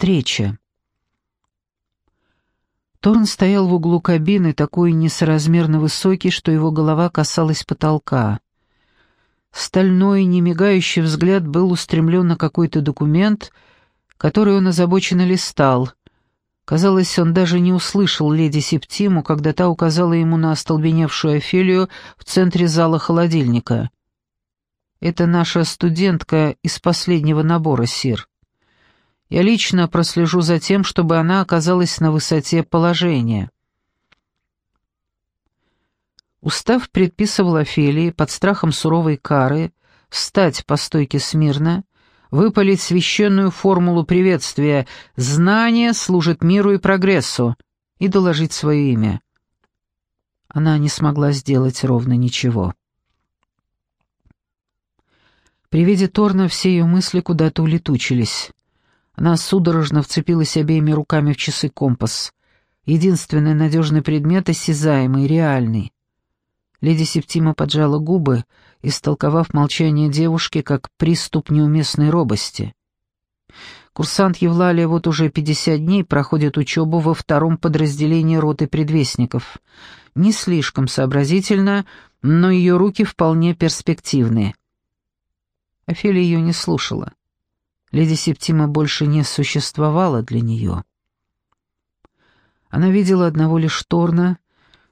встреча. Торн стоял в углу кабины, такой несоразмерно высокий, что его голова касалась потолка. Стальной, немигающий взгляд был устремлен на какой-то документ, который он озабоченно листал. Казалось, он даже не услышал леди Септиму, когда та указала ему на остолбеневшую Офелию в центре зала холодильника. «Это наша студентка из последнего набора, Сир. Я лично прослежу за тем, чтобы она оказалась на высоте положения. Устав предписывал Офелии под страхом суровой кары встать по стойке смирно, выпалить священную формулу приветствия «Знание служит миру и прогрессу» и доложить свое имя. Она не смогла сделать ровно ничего. При виде Торна все ее мысли куда-то улетучились. Она судорожно вцепилась обеими руками в часы компас. Единственный надежный предмет — осязаемый, реальный. Леди Септима поджала губы, истолковав молчание девушки как приступ неуместной робости. Курсант Евлалия вот уже 50 дней проходит учебу во втором подразделении роты предвестников. Не слишком сообразительно, но ее руки вполне перспективные. Офелия ее не слушала. Леди Септима больше не существовала для нее. Она видела одного лишь Торна,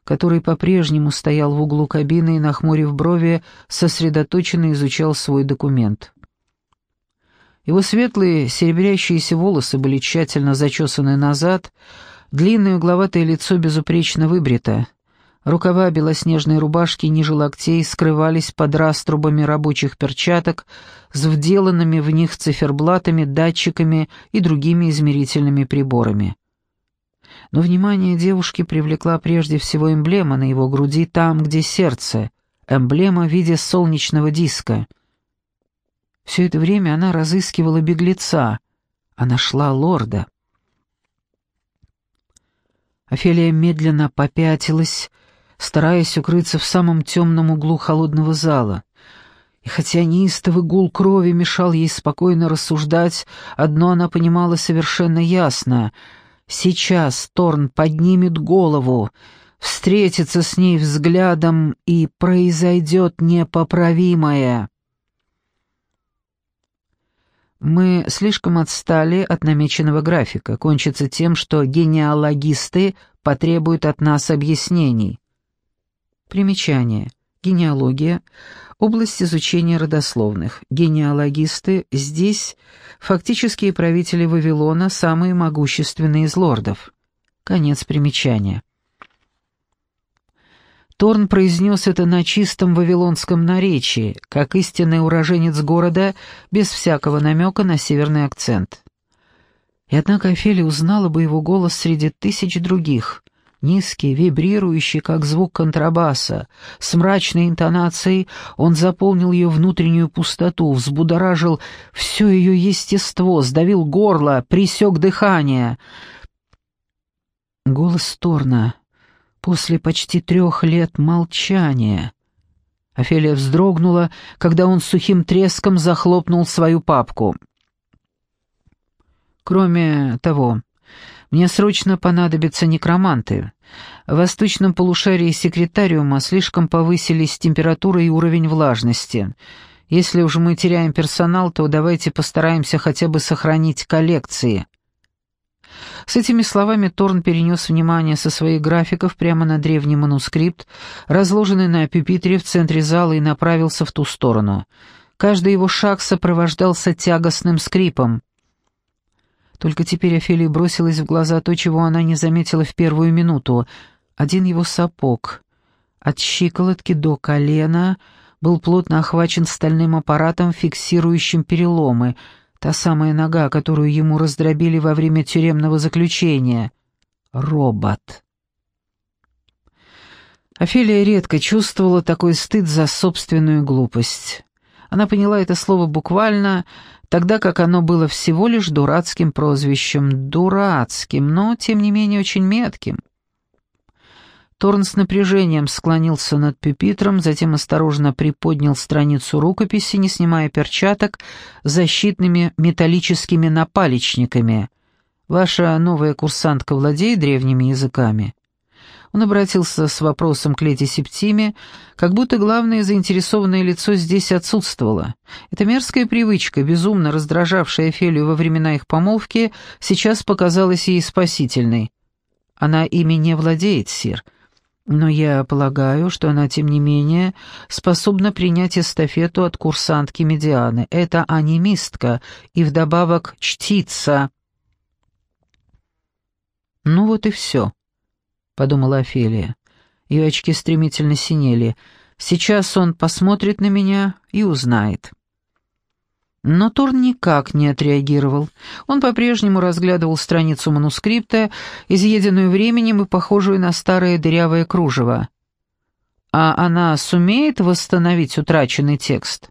который по-прежнему стоял в углу кабины и, нахмурив брови, сосредоточенно изучал свой документ. Его светлые, серебрящиеся волосы были тщательно зачесаны назад, длинное угловатое лицо безупречно выбрито — Рукава белоснежной рубашки ниже локтей скрывались под раструбами рабочих перчаток с вделанными в них циферблатами, датчиками и другими измерительными приборами. Но внимание девушки привлекла прежде всего эмблема на его груди там, где сердце, эмблема в виде солнечного диска. Все это время она разыскивала беглеца, а нашла лорда. Офелия медленно попятилась, стараясь укрыться в самом темном углу холодного зала. И хотя неистовый гул крови мешал ей спокойно рассуждать, одно она понимала совершенно ясно. Сейчас Торн поднимет голову, встретится с ней взглядом, и произойдет непоправимое. Мы слишком отстали от намеченного графика. Кончится тем, что генеалогисты потребуют от нас объяснений. Примечание. Генеалогия – область изучения родословных. Генеалогисты здесь фактические правители Вавилона, самые могущественные из лордов. Конец примечания. Торн произнес это на чистом вавилонском наречии, как истинный уроженец города, без всякого намека на северный акцент. И однако Офелия узнала бы его голос среди тысяч других, Низкий, вибрирующий, как звук контрабаса, с мрачной интонацией он заполнил ее внутреннюю пустоту, взбудоражил все ее естество, сдавил горло, присек дыхание. Голос Торна после почти трех лет молчания. Офелия вздрогнула, когда он сухим треском захлопнул свою папку. Кроме того, мне срочно понадобятся некроманты. В восточном полушарии секретариума слишком повысились температура и уровень влажности. Если уж мы теряем персонал, то давайте постараемся хотя бы сохранить коллекции». С этими словами Торн перенес внимание со своих графиков прямо на древний манускрипт, разложенный на пюпитре в центре зала, и направился в ту сторону. Каждый его шаг сопровождался тягостным скрипом. Только теперь Офелии бросилось в глаза то, чего она не заметила в первую минуту. Один его сапог. От щиколотки до колена был плотно охвачен стальным аппаратом, фиксирующим переломы. Та самая нога, которую ему раздробили во время тюремного заключения. Робот. Офелия редко чувствовала такой стыд за собственную глупость. Она поняла это слово буквально, тогда как оно было всего лишь дурацким прозвищем, дурацким, но, тем не менее, очень метким. Торн с напряжением склонился над пюпитром, затем осторожно приподнял страницу рукописи, не снимая перчаток, защитными металлическими напалечниками. Ваша новая курсантка владеет древними языками?» Он обратился с вопросом к леди Септиме, как будто главное заинтересованное лицо здесь отсутствовало. Эта мерзкая привычка, безумно раздражавшая Фелию во времена их помолвки, сейчас показалась ей спасительной. «Она ими не владеет, сир», но я полагаю, что она, тем не менее, способна принять эстафету от курсантки Медианы. Это анимистка и вдобавок чтица. «Ну вот и все», — подумала Офелия. Ее очки стремительно синели. «Сейчас он посмотрит на меня и узнает». Но Торн никак не отреагировал. Он по-прежнему разглядывал страницу манускрипта, изъеденную временем и похожую на старое дырявое кружево. «А она сумеет восстановить утраченный текст?»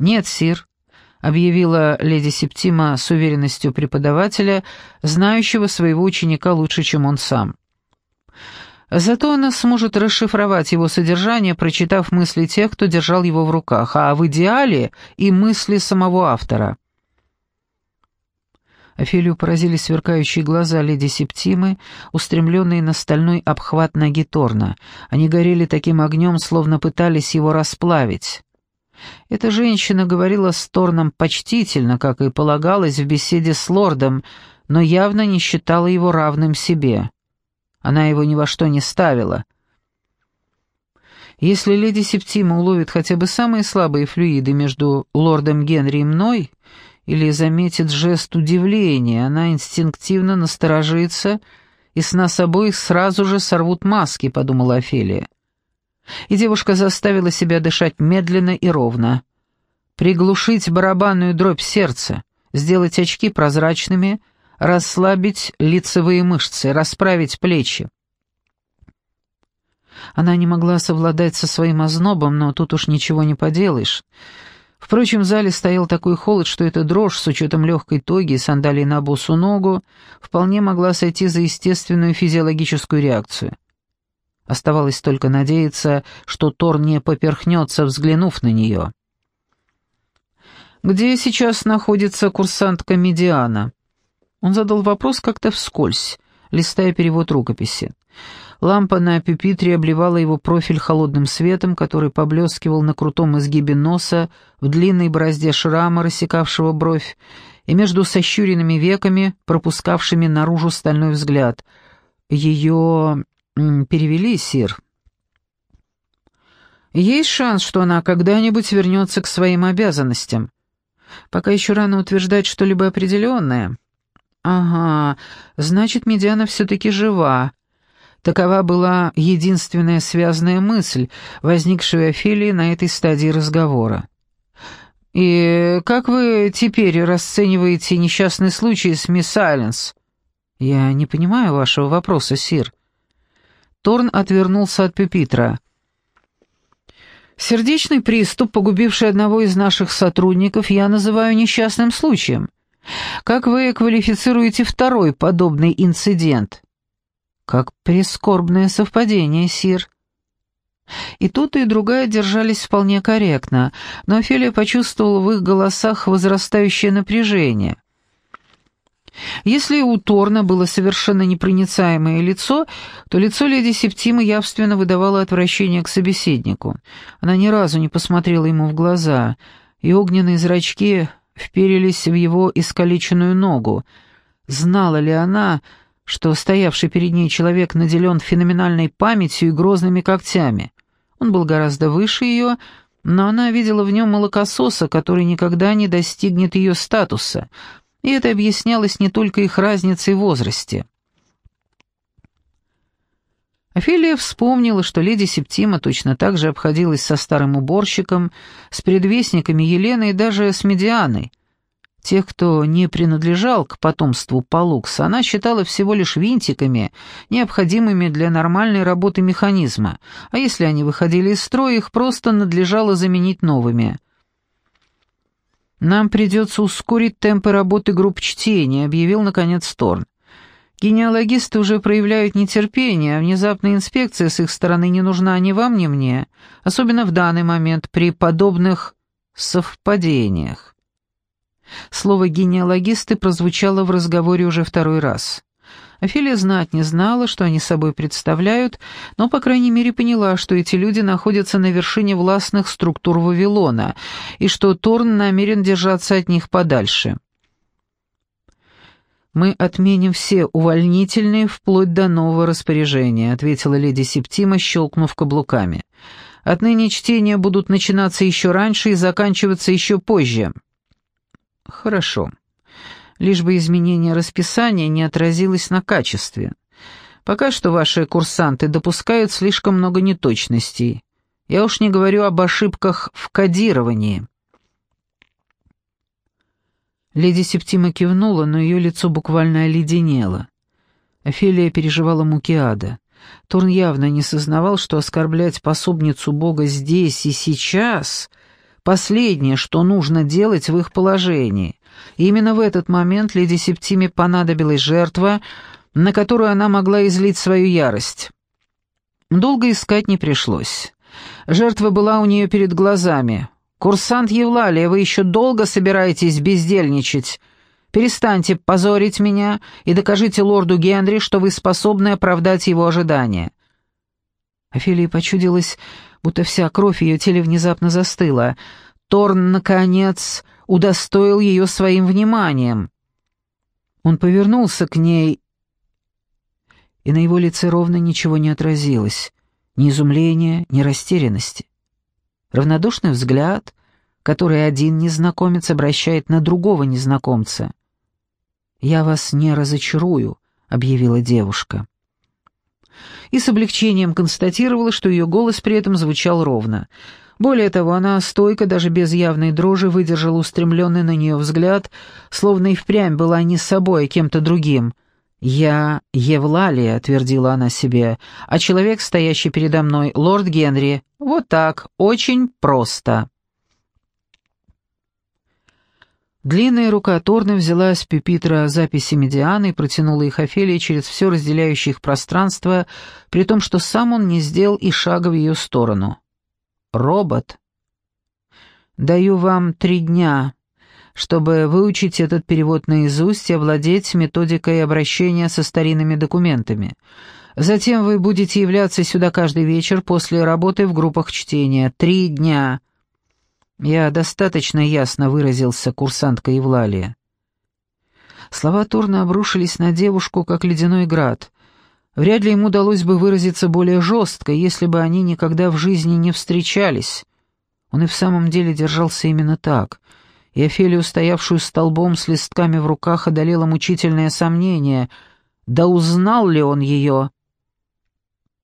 «Нет, сир», — объявила леди Септима с уверенностью преподавателя, знающего своего ученика лучше, чем он сам. Зато она сможет расшифровать его содержание, прочитав мысли тех, кто держал его в руках, а в идеале и мысли самого автора. Офелию поразили сверкающие глаза леди Септимы, устремленные на стальной обхват ноги Торна. Они горели таким огнем, словно пытались его расплавить. Эта женщина говорила с Торном почтительно, как и полагалось в беседе с лордом, но явно не считала его равным себе. Она его ни во что не ставила. Если леди Септима уловит хотя бы самые слабые флюиды между лордом Генри и мной, или заметит жест удивления, она инстинктивно насторожится, и с нас обоих сразу же сорвут маски, подумала Офелия. И девушка заставила себя дышать медленно и ровно. Приглушить барабанную дробь сердца, сделать очки прозрачными — расслабить лицевые мышцы, расправить плечи. Она не могла совладать со своим ознобом, но тут уж ничего не поделаешь. Впрочем, в зале стоял такой холод, что эта дрожь, с учетом легкой тоги и сандалий на босу ногу, вполне могла сойти за естественную физиологическую реакцию. Оставалось только надеяться, что Тор не поперхнется, взглянув на нее. «Где сейчас находится курсантка Медиана?» Он задал вопрос как-то вскользь, листая перевод рукописи. Лампа на пюпитре обливала его профиль холодным светом, который поблескивал на крутом изгибе носа, в длинной борозде шрама, рассекавшего бровь, и между сощуренными веками, пропускавшими наружу стальной взгляд. Ее перевели, сир. Есть шанс, что она когда-нибудь вернется к своим обязанностям. Пока еще рано утверждать что-либо определенное. «Ага, значит, Медиана все-таки жива». Такова была единственная связанная мысль, возникшая Офелии на этой стадии разговора. «И как вы теперь расцениваете несчастный случай с мисс Айленс?» «Я не понимаю вашего вопроса, сир». Торн отвернулся от пюпитра. «Сердечный приступ, погубивший одного из наших сотрудников, я называю несчастным случаем. Как вы квалифицируете второй подобный инцидент? Как прискорбное совпадение, сир. И тут и другая держались вполне корректно, но Офелия почувствовала в их голосах возрастающее напряжение. Если у Торна было совершенно непроницаемое лицо, то лицо леди Септимы явственно выдавало отвращение к собеседнику. Она ни разу не посмотрела ему в глаза, и огненные зрачки вперились в его искалеченную ногу. Знала ли она, что стоявший перед ней человек наделен феноменальной памятью и грозными когтями? Он был гораздо выше ее, но она видела в нем молокососа, который никогда не достигнет ее статуса, и это объяснялось не только их разницей в возрасте. Офелия вспомнила, что леди Септима точно так же обходилась со старым уборщиком, с предвестниками Елены и даже с Медианой. Тех, кто не принадлежал к потомству Палукса, она считала всего лишь винтиками, необходимыми для нормальной работы механизма, а если они выходили из строя, их просто надлежало заменить новыми. «Нам придется ускорить темпы работы групп чтения», — объявил, наконец, Торн. Генеалогисты уже проявляют нетерпение, а внезапная инспекция с их стороны не нужна ни вам, ни мне, особенно в данный момент при подобных совпадениях. Слово «генеалогисты» прозвучало в разговоре уже второй раз. Офелия знать не знала, что они собой представляют, но, по крайней мере, поняла, что эти люди находятся на вершине властных структур Вавилона, и что Торн намерен держаться от них подальше. «Мы отменим все увольнительные вплоть до нового распоряжения», ответила леди Септима, щелкнув каблуками. «Отныне чтения будут начинаться еще раньше и заканчиваться еще позже». «Хорошо. Лишь бы изменение расписания не отразилось на качестве. Пока что ваши курсанты допускают слишком много неточностей. Я уж не говорю об ошибках в кодировании». Леди Септима кивнула, но ее лицо буквально оледенело. Офелия переживала муки ада. Торн явно не сознавал, что оскорблять пособницу Бога здесь и сейчас — последнее, что нужно делать в их положении. И именно в этот момент леди Септиме понадобилась жертва, на которую она могла излить свою ярость. Долго искать не пришлось. Жертва была у нее перед глазами. «Курсант Евлалия, вы еще долго собираетесь бездельничать? Перестаньте позорить меня и докажите лорду Генри, что вы способны оправдать его ожидания». Офелии почудилось, будто вся кровь ее теле внезапно застыла. Торн, наконец, удостоил ее своим вниманием. Он повернулся к ней, и на его лице ровно ничего не отразилось, ни изумления, ни растерянности. Равнодушный взгляд, который один незнакомец обращает на другого незнакомца. «Я вас не разочарую», — объявила девушка. И с облегчением констатировала, что ее голос при этом звучал ровно. Более того, она стойко, даже без явной дрожи, выдержала устремленный на нее взгляд, словно и впрямь была не собой, а кем-то другим — «Я Евлалия», — твердила она себе, — «а человек, стоящий передо мной, лорд Генри. Вот так, очень просто». Длинная рука Торна взяла с пюпитра записи Медианы и протянула их Офелии через все разделяющее их пространство, при том, что сам он не сделал и шага в ее сторону. «Робот. Даю вам три дня, чтобы выучить этот перевод наизусть и овладеть методикой обращения со старинными документами. Затем вы будете являться сюда каждый вечер после работы в группах чтения. Три дня. Я достаточно ясно выразился, курсантка Евлалия. Слова Турна обрушились на девушку, как ледяной град. Вряд ли ему удалось бы выразиться более жестко, если бы они никогда в жизни не встречались. Он и в самом деле держался именно так — и Офелию, стоявшую столбом с листками в руках, одолело мучительное сомнение, да узнал ли он ее?